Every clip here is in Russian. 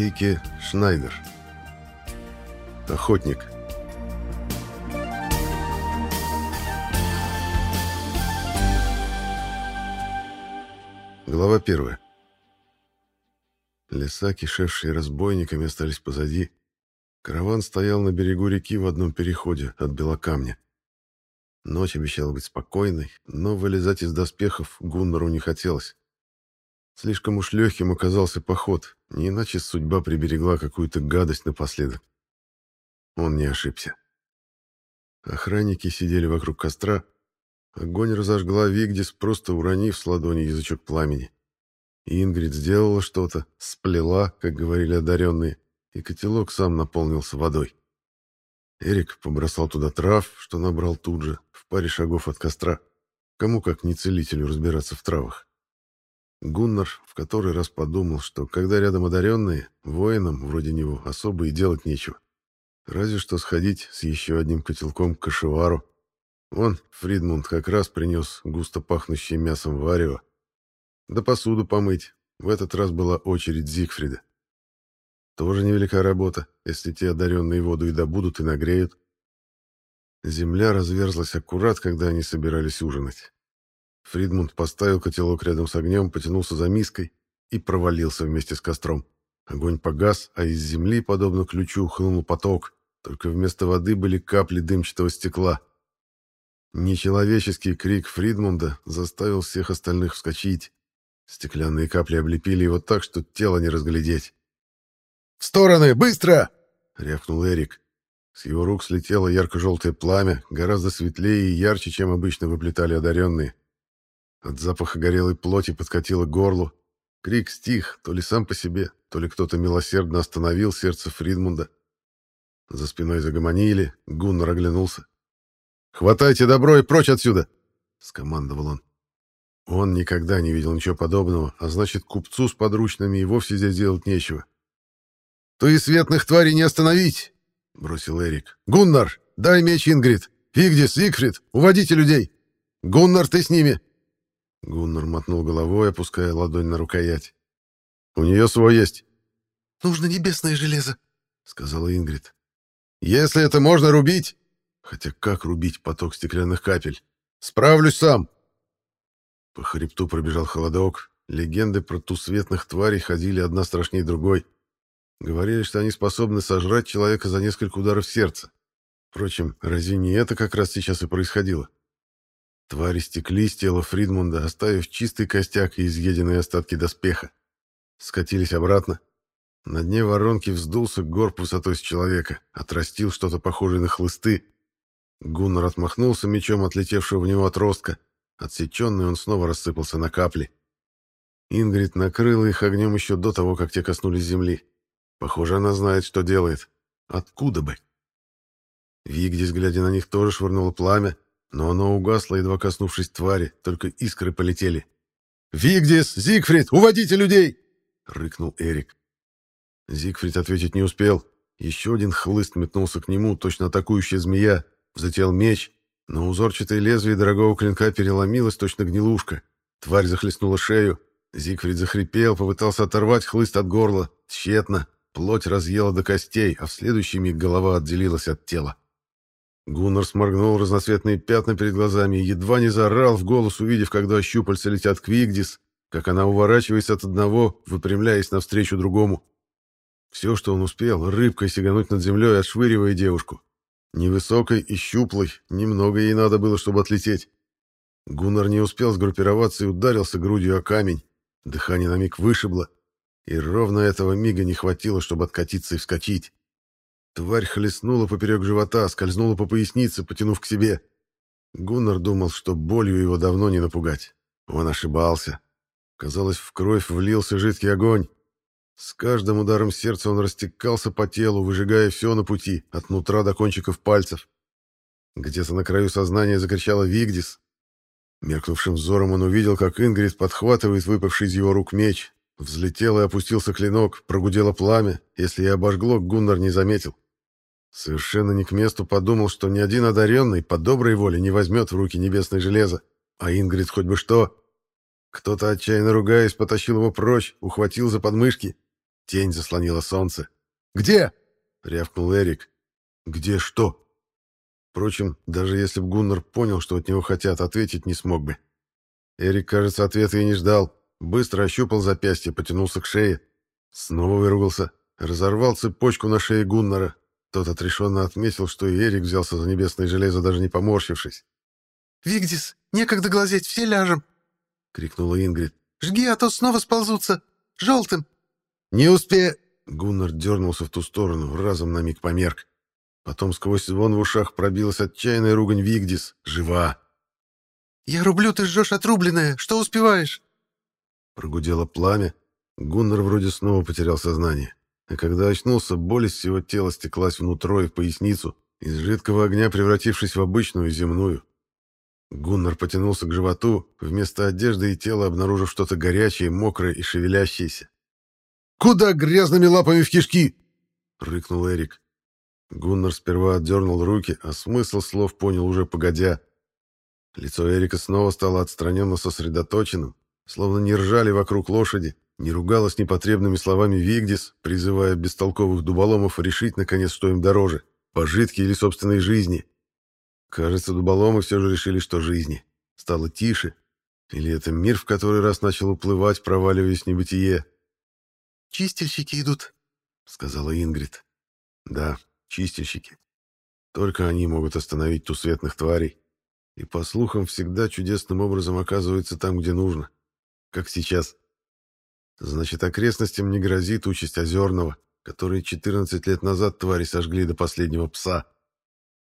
Эйке Шнайдер. Охотник. Глава первая. Леса, кишевшие разбойниками, остались позади. Караван стоял на берегу реки в одном переходе от Белокамня. Ночь обещала быть спокойной, но вылезать из доспехов Гуннару не хотелось. Слишком уж легким оказался поход, не иначе судьба приберегла какую-то гадость напоследок. Он не ошибся. Охранники сидели вокруг костра. Огонь разожгла Вигдис, просто уронив с ладони язычок пламени. Ингрид сделала что-то, сплела, как говорили одаренные, и котелок сам наполнился водой. Эрик побросал туда трав, что набрал тут же, в паре шагов от костра. Кому как не целителю разбираться в травах. Гуннар в который раз подумал, что когда рядом одаренные, воинам вроде него особо и делать нечего. Разве что сходить с еще одним котелком к кашевару. Он, Фридмунд, как раз принес густо пахнущее мясом варево. Да посуду помыть. В этот раз была очередь Зигфрида. Тоже невелика работа, если те одаренные воду и добудут, и нагреют. Земля разверзлась аккурат, когда они собирались ужинать. Фридмунд поставил котелок рядом с огнем, потянулся за миской и провалился вместе с костром. Огонь погас, а из земли, подобно ключу, хлынул поток, только вместо воды были капли дымчатого стекла. Нечеловеческий крик Фридмунда заставил всех остальных вскочить. Стеклянные капли облепили его так, что тело не разглядеть. «В стороны! Быстро!» — рявкнул Эрик. С его рук слетело ярко-желтое пламя, гораздо светлее и ярче, чем обычно выплетали одаренные. От запаха горелой плоти подкатило к горлу. Крик стих, то ли сам по себе, то ли кто-то милосердно остановил сердце Фридмунда. За спиной загомонили, Гуннар оглянулся. «Хватайте добро и прочь отсюда!» — скомандовал он. Он никогда не видел ничего подобного, а значит, купцу с подручными и вовсе здесь делать нечего. То и светных тварей не остановить!» — бросил Эрик. «Гуннар, дай меч Ингрид! Вигдис, Зигфрид, уводите людей! Гуннар, ты с ними!» Гуннар мотнул головой, опуская ладонь на рукоять. «У нее свой есть». «Нужно небесное железо», — сказала Ингрид. «Если это можно рубить...» Хотя как рубить поток стеклянных капель? «Справлюсь сам!» По хребту пробежал холодок. Легенды про тусветных тварей ходили одна страшнее другой. Говорили, что они способны сожрать человека за несколько ударов сердца. Впрочем, разве не это как раз сейчас и происходило? Твари стекли с тела Фридмунда, оставив чистый костяк и изъеденные остатки доспеха. Скатились обратно. На дне воронки вздулся горб высотой с человека, отрастил что-то похожее на хлысты. Гуннар отмахнулся мечом, отлетевшего в него отростка. Отсеченный он снова рассыпался на капли. Ингрид накрыла их огнем еще до того, как те коснулись земли. Похоже, она знает, что делает. Откуда бы? Вигдис, глядя на них, тоже швырнула пламя, но оно угасло, едва коснувшись твари, только искры полетели. «Вигдис! Зигфрид! Уводите людей!» — рыкнул Эрик. Зигфрид ответить не успел. Еще один хлыст метнулся к нему, точно атакующая змея. Взлетел меч, но узорчатое лезвие дорогого клинка переломилось, точно гнилушка. Тварь захлестнула шею. Зигфрид захрипел, попытался оторвать хлыст от горла. Тщетно. Плоть разъела до костей, а в следующий миг голова отделилась от тела. Гуннар сморгнул разноцветные пятна перед глазами и едва не заорал в голос, увидев, когда щупальца летят к Вигдис, как она уворачивается от одного, выпрямляясь навстречу другому. Все, что он успел, рыбкой сигануть над землей, отшвыривая девушку. Невысокой и щуплой, немного ей надо было, чтобы отлететь. Гуннар не успел сгруппироваться и ударился грудью о камень. Дыхание на миг вышибло, и ровно этого мига не хватило, чтобы откатиться и вскочить. Тварь хлестнула поперек живота, скользнула по пояснице, потянув к себе. Гуннар думал, что болью его давно не напугать. Он ошибался. Казалось, в кровь влился жидкий огонь. С каждым ударом сердца он растекался по телу, выжигая все на пути, от нутра до кончиков пальцев. Где-то на краю сознания закричала Вигдис. Меркнувшим взором он увидел, как Ингрид подхватывает выпавший из его рук меч, Взлетел и опустился клинок, прогудело пламя. Если и обожгло, Гуннар не заметил. Совершенно не к месту подумал, что ни один одаренный по доброй воле не возьмет в руки небесное железо. А Ингрид хоть бы что. Кто-то, отчаянно ругаясь, потащил его прочь, ухватил за подмышки. Тень заслонила солнце. «Где?» — рявкнул Эрик. «Где что?» Впрочем, даже если бы Гуннар понял, что от него хотят, ответить не смог бы. Эрик, кажется, ответа и не ждал. Быстро ощупал запястье, потянулся к шее. Снова выругался. Разорвал цепочку на шее Гуннара. Тот отрешенно отметил, что и Эрик взялся за небесное железо, даже не поморщившись. «Вигдис, некогда глазеть, все ляжем!» — крикнула Ингрид. «Жги, а то снова сползутся! Желтым!» «Не успе...» Гуннар дернулся в ту сторону, разом на миг померк. Потом сквозь звон в ушах пробилась отчаянная ругань Вигдис. «Жива!» «Я рублю, ты жжешь отрубленное! Что успеваешь?» Прогудело пламя. Гуннар вроде снова потерял сознание. А когда очнулся, боль из всего тела стеклась внутрь и в поясницу, из жидкого огня превратившись в обычную земную. Гуннар потянулся к животу, вместо одежды и тела обнаружив что-то горячее, мокрое и шевелящееся. «Куда грязными лапами в кишки?» — рыкнул Эрик. Гуннар сперва отдернул руки, а смысл слов понял уже погодя. Лицо Эрика снова стало отстраненно сосредоточенным, словно не ржали вокруг лошади, не ругалась непотребными словами Вигдис, призывая бестолковых дуболомов решить, наконец, что им дороже — пожитки или собственной жизни. Кажется, дуболомы все же решили, что жизни. Стало тише. Или это мир в который раз начал уплывать, проваливаясь в небытие? «Чистильщики идут», — сказала Ингрид. «Да, чистильщики. Только они могут остановить тусветных тварей. И, по слухам, всегда чудесным образом оказываются там, где нужно. Как сейчас. Значит, окрестностям не грозит участь Озерного, которые 14 лет назад твари сожгли до последнего пса.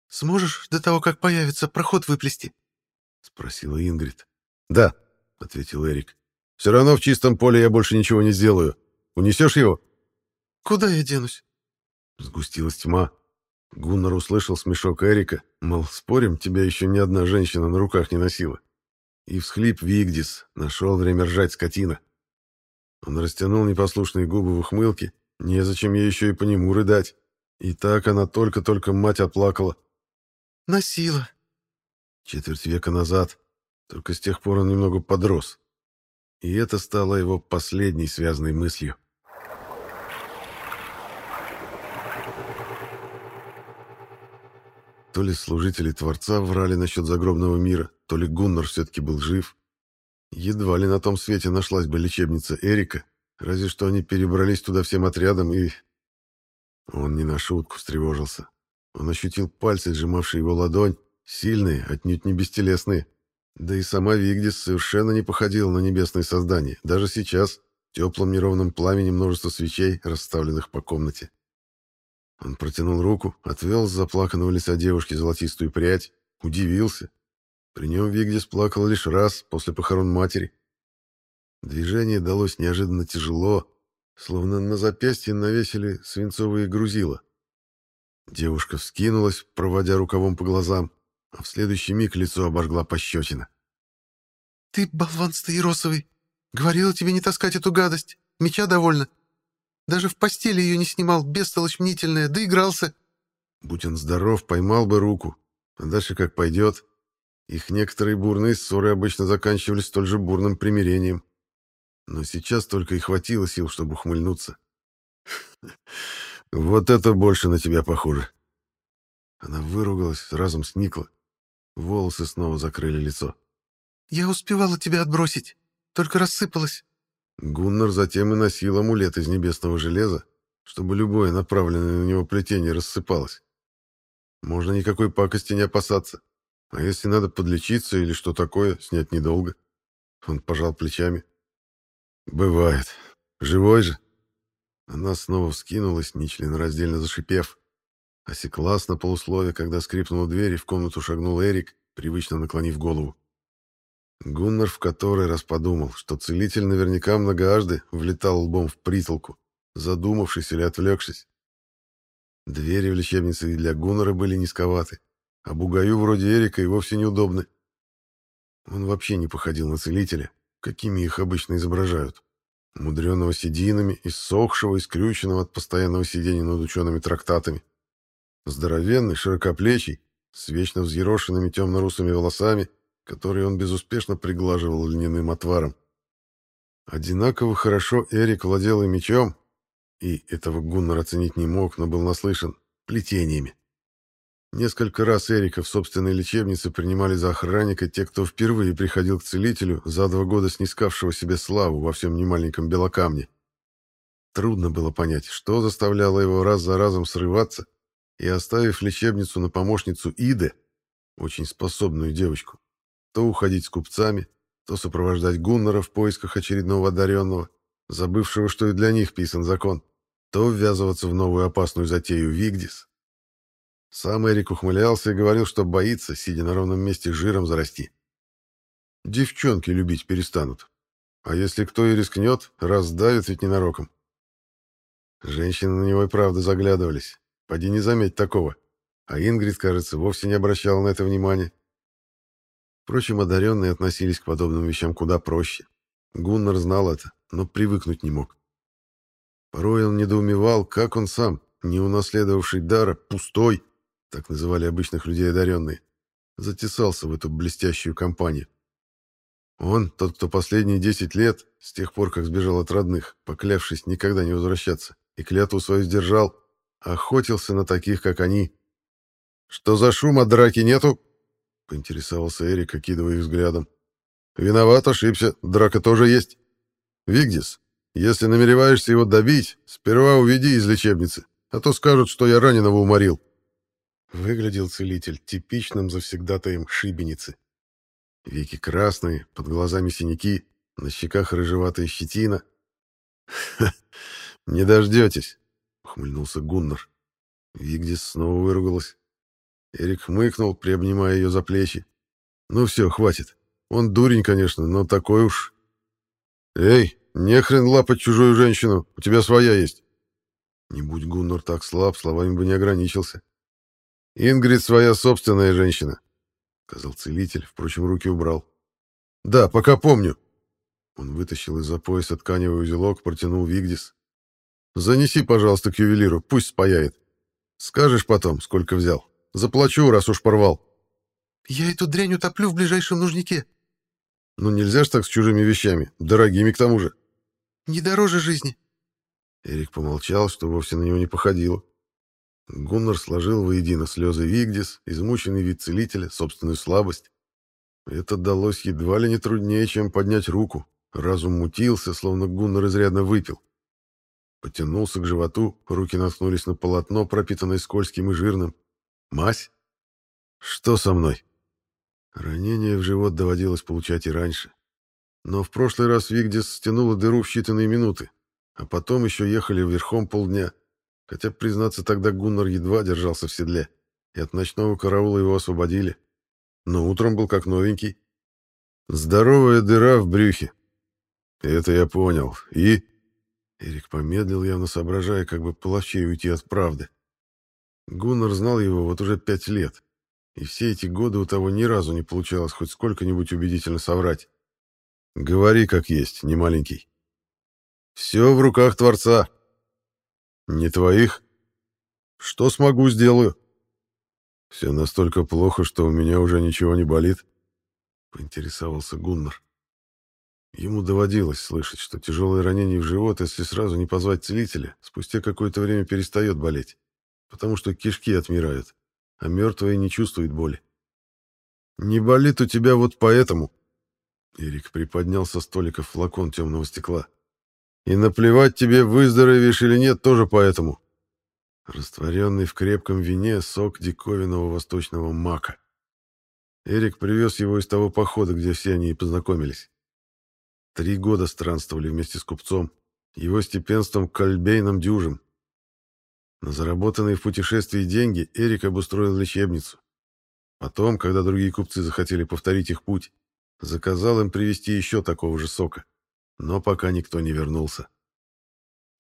«Сможешь до того, как появится, проход выплести?» — спросила Ингрид. «Да», — ответил Эрик. «Все равно в чистом поле я больше ничего не сделаю. Унесешь его?» «Куда я денусь?» Сгустилась тьма. Гуннар услышал смешок Эрика, мол, спорим, тебя еще ни одна женщина на руках не носила. И всхлип Вигдис, нашел время ржать скотина. Он растянул непослушные губы в ухмылке, незачем ей еще и по нему рыдать. И так она только-только мать отплакала. «Носила». Четверть века назад. Только с тех пор он немного подрос. И это стало его последней связанной мыслью. То ли служители Творца врали насчет загробного мира, то ли Гуннар все-таки был жив. Едва ли на том свете нашлась бы лечебница Эрика, разве что они перебрались туда всем отрядом и... Он не на шутку встревожился. Он ощутил пальцы, сжимавшие его ладонь, сильные, отнюдь не бестелесные. Да и сама Вигдис совершенно не походила на небесное создание, даже сейчас, в теплом неровном пламени множество свечей, расставленных по комнате. Он протянул руку, отвел с заплаканного лица девушки золотистую прядь, удивился. При нем Вигдис плакала лишь раз после похорон матери. Движение далось неожиданно тяжело, словно на запястье навесили свинцовые грузила. Девушка вскинулась, проводя рукавом по глазам, а в следующий миг лицо обожгла пощечина. «Ты болван стаиросовый! Говорила тебе не таскать эту гадость! Меча довольно!» Даже в постели ее не снимал, бестолочь мнительная, доигрался. Будь он здоров, поймал бы руку. А дальше как пойдет. Их некоторые бурные ссоры обычно заканчивались столь же бурным примирением. Но сейчас только и хватило сил, чтобы ухмыльнуться. «Вот это больше на тебя похоже!» Она выругалась, разом сникла. Волосы снова закрыли лицо. «Я успевала тебя отбросить, только рассыпалась. Гуннар затем и носил амулет из небесного железа, чтобы любое направленное на него плетение рассыпалось. Можно никакой пакости не опасаться. А если надо подлечиться или что такое, снять недолго. Он пожал плечами. Бывает. Живой же. Она снова вскинулась, нечленораздельно зашипев. Осеклась на полуслове, когда скрипнула дверь, и в комнату шагнул Эрик, привычно наклонив голову. Гуннар в который раз подумал, что целитель наверняка многоажды влетал лбом в притолку, задумавшись или отвлекшись. Двери в лечебнице и для Гуннара были низковаты, а бугаю вроде Эрика и вовсе неудобны. Он вообще не походил на целителя, какими их обычно изображают. Мудренного сединами, иссохшего и скрюченного от постоянного сидения над учеными трактатами. Здоровенный, широкоплечий, с вечно взъерошенными темно-русыми волосами который он безуспешно приглаживал льняным отваром. Одинаково хорошо Эрик владел и мечом, и этого Гуннар оценить не мог, но был наслышан, плетениями. Несколько раз Эрика в собственной лечебнице принимали за охранника те, кто впервые приходил к целителю, за два года снискавшего себе славу во всем немаленьком белокамне. Трудно было понять, что заставляло его раз за разом срываться, и, оставив лечебницу на помощницу Иде, очень способную девочку, то уходить с купцами, то сопровождать Гуннера в поисках очередного одаренного, забывшего, что и для них писан закон, то ввязываться в новую опасную затею Вигдис, сам Эрик ухмылялся и говорил, что боится, сидя на ровном месте, жиром зарасти. Девчонки любить перестанут. А если кто и рискнет, раздавит ведь ненароком. Женщины на него и правда заглядывались. Поди не заметь такого. А Ингрид, кажется, вовсе не обращала на это внимания. Впрочем, одаренные относились к подобным вещам куда проще. Гуннар знал это, но привыкнуть не мог. Порой он недоумевал, как он сам, не унаследовавший дара, пустой, так называли обычных людей одаренные, затесался в эту блестящую компанию. Он, тот, кто последние десять лет, с тех пор, как сбежал от родных, поклявшись никогда не возвращаться, и клятву свою сдержал, охотился на таких, как они. «Что за шум от драки нету?» — поинтересовался Эрик, окидывая их взглядом. «Виноват, ошибся, драка тоже есть. Вигдис, если намереваешься его добить, сперва уведи из лечебницы, а то скажут, что я раненого уморил». Выглядел целитель типичным завсегдатаем шибеницы. Веки красные, под глазами синяки, на щеках рыжеватая щетина. «Ха, не дождетесь!» — ухмыльнулся Гуннар. Вигдис снова выругалась. Эрик хмыкнул, приобнимая ее за плечи. «Ну все, хватит. Он дурень, конечно, но такой уж...» «Эй, не хрен лапать чужую женщину, у тебя своя есть!» Не будь Гуннар так слаб, словами бы не ограничился. «Ингрид своя собственная женщина», — сказал целитель, впрочем, руки убрал. «Да, пока помню». Он вытащил из-за пояса тканевый узелок, протянул Вигдис. «Занеси, пожалуйста, к ювелиру, пусть спаяет. Скажешь потом, сколько взял. Заплачу, раз уж порвал». «Я эту дрянь утоплю в ближайшем нужнике». «Ну нельзя ж так с чужими вещами, дорогими к тому же». «Не дороже жизни». Эрик помолчал, что вовсе на него не походило. Гуннар сложил воедино слезы Вигдис, измученный вид целителя, собственную слабость. Это далось едва ли не труднее, чем поднять руку. Разум мутился, словно Гуннар изрядно выпил. Потянулся к животу, руки наткнулись на полотно, пропитанное скользким и жирным. Мась? Что со мной? Ранение в живот доводилось получать и раньше. Но в прошлый раз Вигдис стянула дыру в считанные минуты, а потом еще ехали верхом полдня. Хотя, признаться, тогда Гуннар едва держался в седле, и от ночного караула его освободили. Но утром был как новенький. Здоровая дыра в брюхе. Это я понял. И... Эрик помедлил, явно соображая, как бы половчей уйти от правды. Гуннар знал его вот уже пять лет, и все эти годы у того ни разу не получалось хоть сколько-нибудь убедительно соврать. Говори как есть, не маленький. Все в руках Творца. Не твоих? Что смогу, сделаю. Все настолько плохо, что у меня уже ничего не болит, поинтересовался Гуннар. Ему доводилось слышать, что тяжелое ранение в живот, если сразу не позвать целителя, спустя какое-то время перестает болеть, потому что кишки отмирают, а мертвые не чувствуют боли. «Не болит у тебя вот поэтому...» Эрик приподнял со столика флакон темного стекла. И наплевать тебе, выздоровеешь или нет, тоже поэтому. Растворенный в крепком вине сок диковинного восточного мака. Эрик привез его из того похода, где все они и познакомились. Три года странствовали вместе с купцом, его степенством Кальбейном Дюжем. На заработанные в путешествии деньги Эрик обустроил лечебницу. Потом, когда другие купцы захотели повторить их путь, заказал им привезти еще такого же сока но пока никто не вернулся.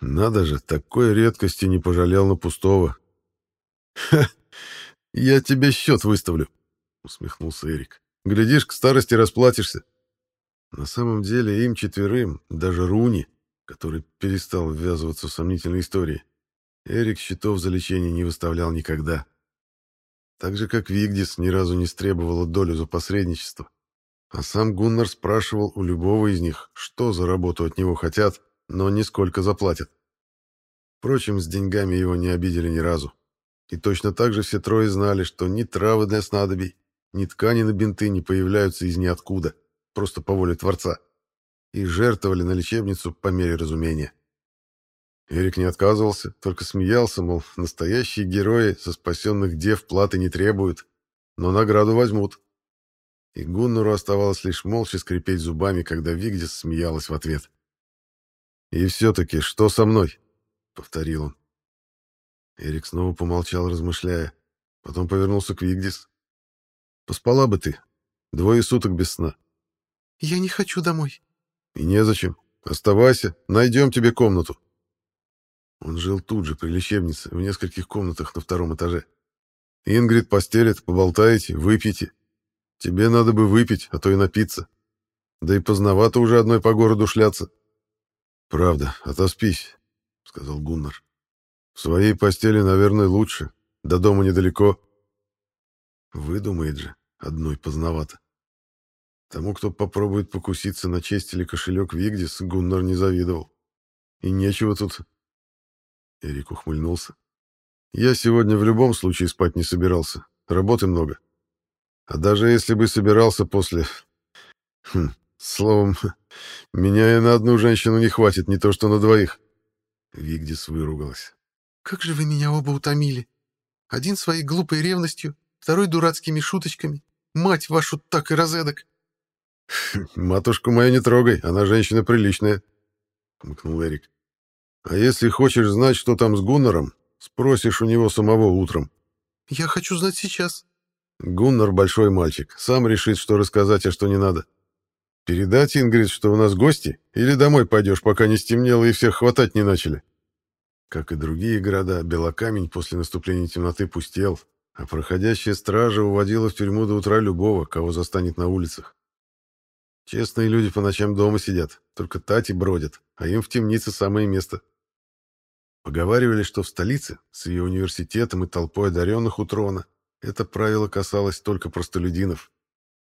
Надо же, такой редкости не пожалел на пустого. «Ха, я тебе счет выставлю», — усмехнулся Эрик. «Глядишь, к старости расплатишься». На самом деле им четверым, даже Руни, который перестал ввязываться в сомнительные истории, Эрик счетов за лечение не выставлял никогда. Так же, как Вигдис ни разу не стребовала долю за посредничество. А сам Гуннар спрашивал у любого из них, что за работу от него хотят, но не сколько заплатят. Впрочем, с деньгами его не обидели ни разу. И точно так же все трое знали, что ни травы для снадобий, ни ткани на бинты не появляются из ниоткуда, просто по воле Творца. И жертвовали на лечебницу по мере разумения. Эрик не отказывался, только смеялся, мол, настоящие герои со спасенных дев платы не требуют, но награду возьмут. И Гуннуру оставалось лишь молча скрипеть зубами, когда Вигдис смеялась в ответ. «И все-таки, что со мной?» — повторил он. Эрик снова помолчал, размышляя. Потом повернулся к Вигдис. «Поспала бы ты. Двое суток без сна». «Я не хочу домой». «И незачем. Оставайся, найдем тебе комнату». Он жил тут же, при лечебнице, в нескольких комнатах на втором этаже. «Ингрид постелит, поболтаете, выпьете. Тебе надо бы выпить, а то и напиться. Да и поздновато уже одной по городу шляться». «Правда, отоспись», — сказал Гуннар. В своей постели, наверное, лучше. До дома недалеко. Выдумает же, одной поздновато. Тому, кто попробует покуситься на честь или кошелек Вигдис, Гуннар не завидовал. И нечего тут... Эрик ухмыльнулся. Я сегодня в любом случае спать не собирался. Работы много. А даже если бы собирался после... Хм, словом, меня и на одну женщину не хватит, не то что на двоих. Вигдис выругалась. Как же вы меня оба утомили. Один своей глупой ревностью, второй дурацкими шуточками. Мать вашу так и разэдак. Матушку мою не трогай, она женщина приличная, — хмыкнул Эрик. А если хочешь знать, что там с Гуннаром, спросишь у него самого утром. Я хочу знать сейчас. Гуннар большой мальчик, сам решит, что рассказать, а что не надо. Передать, Ингрид, что у нас гости, или домой пойдешь, пока не стемнело и всех хватать не начали? Как и другие города, Белокамень после наступления темноты пустел, а проходящая стража уводила в тюрьму до утра любого, кого застанет на улицах. Честные люди по ночам дома сидят, только тати бродят, а им в темнице самое место. Поговаривали, что в столице, с ее университетом и толпой одаренных у трона, это правило касалось только простолюдинов.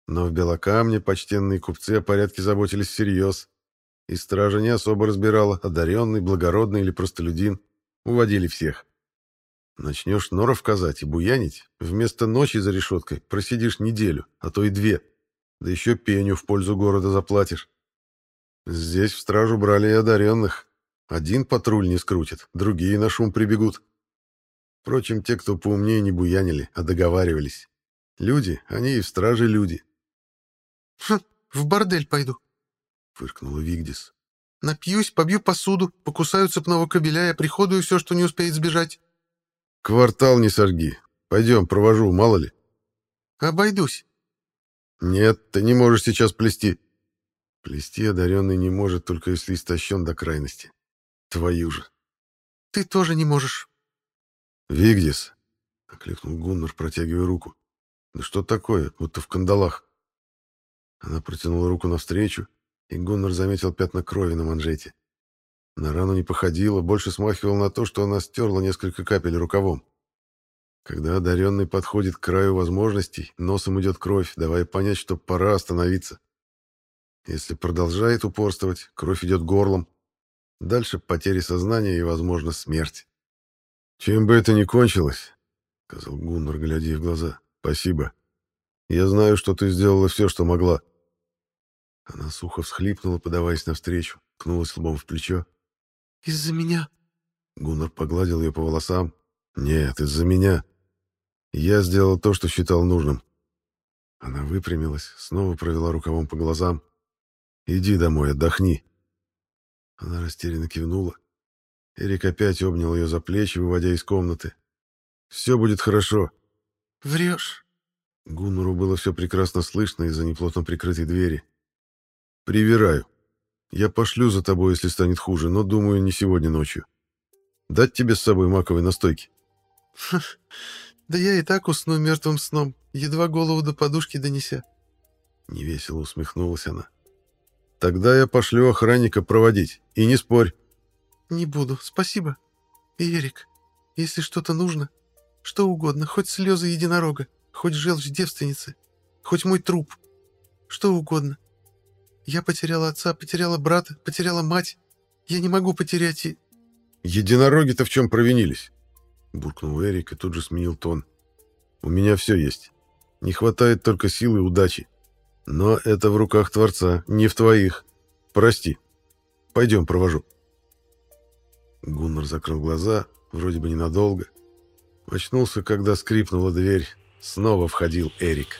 Но в Белокамне почтенные купцы о порядке заботились всерьез, и стража не особо разбирала, одаренный, благородный или простолюдин. Уводили всех. Начнешь норов казать и буянить, вместо ночи за решеткой просидишь неделю, а то и две. Да еще пеню в пользу города заплатишь. Здесь в стражу брали и одаренных. Один патруль не скрутит, другие на шум прибегут. Впрочем, те, кто поумнее, не буянили, а договаривались. Люди, они и в страже люди. «Хм, в бордель пойду», — фыркнула Вигдис. Напьюсь, побью посуду, покусаю цепного кобеля и приходую все, что не успеет сбежать. Квартал не сожги. Пойдем, провожу, мало ли. Обойдусь. Нет, ты не можешь сейчас плести. Плести одаренный не может, только если истощен до крайности. Твою же. Ты тоже не можешь. Вигдис, — окликнул Гуннар, протягивая руку. Да что такое, будто в кандалах. Она протянула руку навстречу, и Гуннар заметил пятна крови на манжете. На рану не походило, больше смахивало на то, что она стерла несколько капель рукавом. Когда одаренный подходит к краю возможностей, носом идет кровь, давая понять, что пора остановиться. Если продолжает упорствовать, кровь идет горлом. Дальше потери сознания и, возможно, смерть. «Чем бы это ни кончилось», — сказал Гуннар, глядя в глаза, — «спасибо. Я знаю, что ты сделала все, что могла. Она сухо всхлипнула, подаваясь навстречу, ткнулась лбом в плечо. «Из-за меня?» Гуннар погладил ее по волосам. «Нет, из-за меня. Я сделал то, что считал нужным». Она выпрямилась, снова провела рукавом по глазам. «Иди домой, отдохни». Она растерянно кивнула. Эрик опять обнял ее за плечи, выводя из комнаты. «Все будет хорошо». «Врешь». Гуннуру было все прекрасно слышно из-за неплотно прикрытой двери. Привираю. Я пошлю за тобой, если станет хуже, но, думаю, не сегодня ночью. Дать тебе с собой маковой настойки? Да я и так усну мертвым сном, едва голову до подушки донеся. Невесело усмехнулась она. Тогда я пошлю охранника проводить. И не спорь. «Не буду, спасибо. И Эрик, если что-то нужно, что угодно, хоть слезы единорога, хоть желчь девственницы, хоть мой труп, что угодно. Я потеряла отца, потеряла брата, потеряла мать. Я не могу потерять и...» «Единороги-то в чем провинились?» Буркнул Эрик и тут же сменил тон. «У меня все есть. Не хватает только силы и удачи. Но это в руках Творца, не в твоих. Прости. Пойдем, провожу». Гуннар закрыл глаза, вроде бы ненадолго. Очнулся, когда скрипнула дверь. Снова входил Эрик. «Эрик».